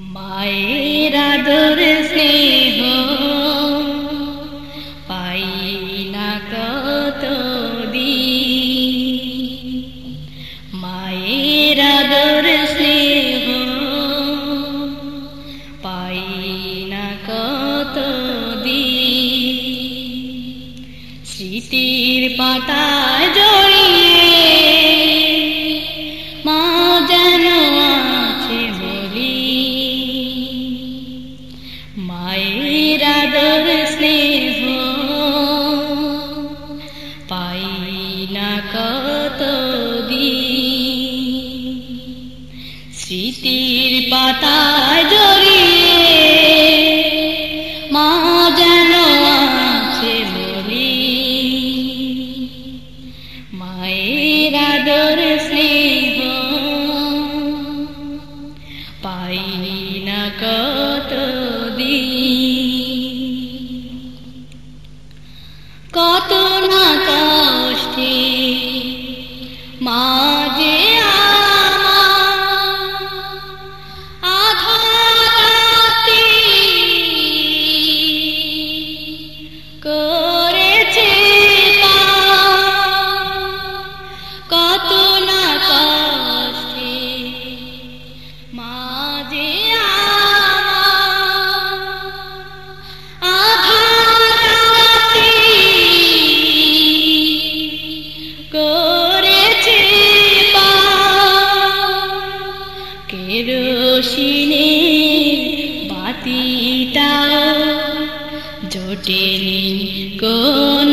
মায়ের আদর স্নেহ পাই না কত মায়ের আদর স্নেহ পাই না কত স্মৃতির পাতায় জড়িয়ে স্মৃতির পাতায় বাতিটা জোটেনি কোন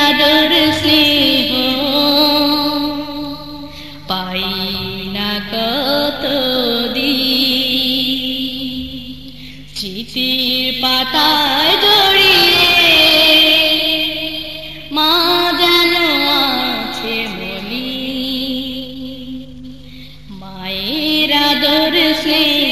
আদর স্নেহ পাই না কত স্মৃতির পাতায় জড়িয়ে মা যেন আছে বলি মায়ের আদর স্নেহ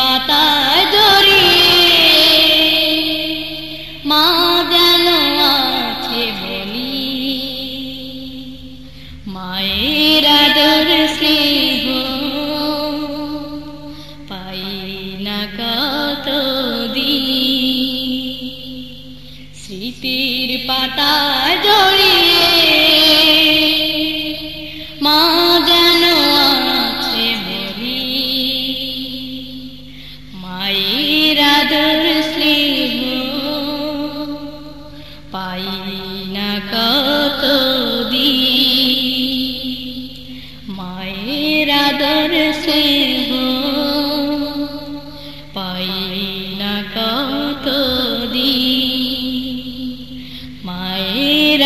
পাতায় জড়িয়ে মা যেন আছে বলি। মায়ের আদর স্নেহ পাই না কত দিন স্মৃতির পাতায় জড়িয়ে আদর স্নেহ পাই না কত মায়ের আদর স্নেহ পাই না কত মায়ের